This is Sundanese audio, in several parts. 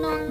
nung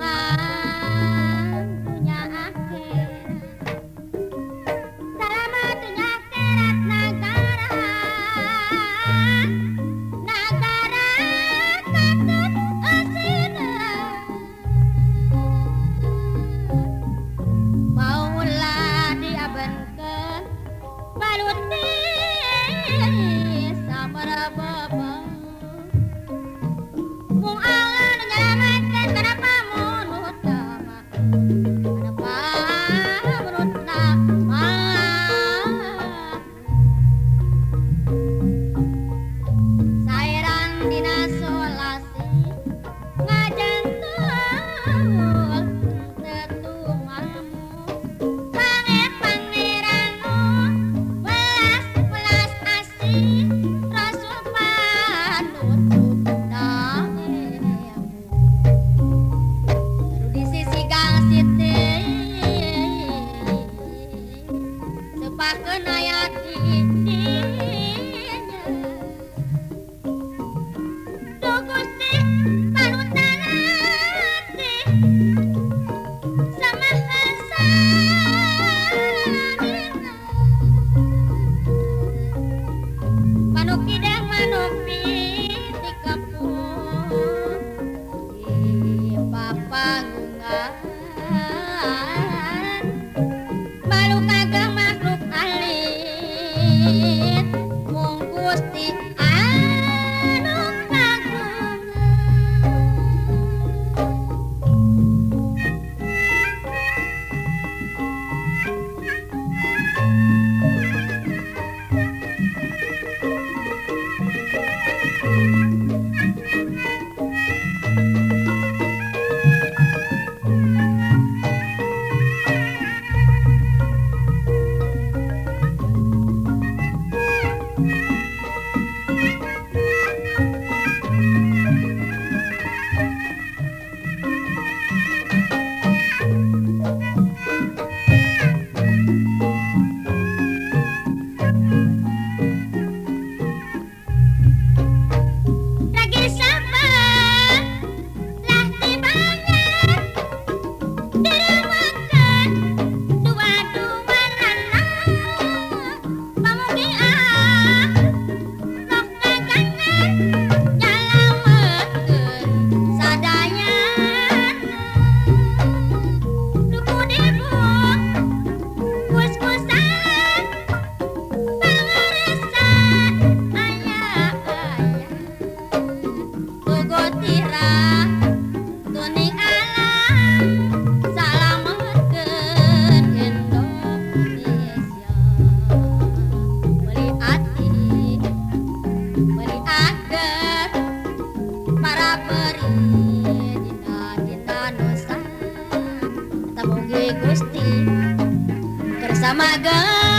Thank you. Ila tuningla salam tuk melihat melihat agar para peri kitasta Tege Gusti bersama Ga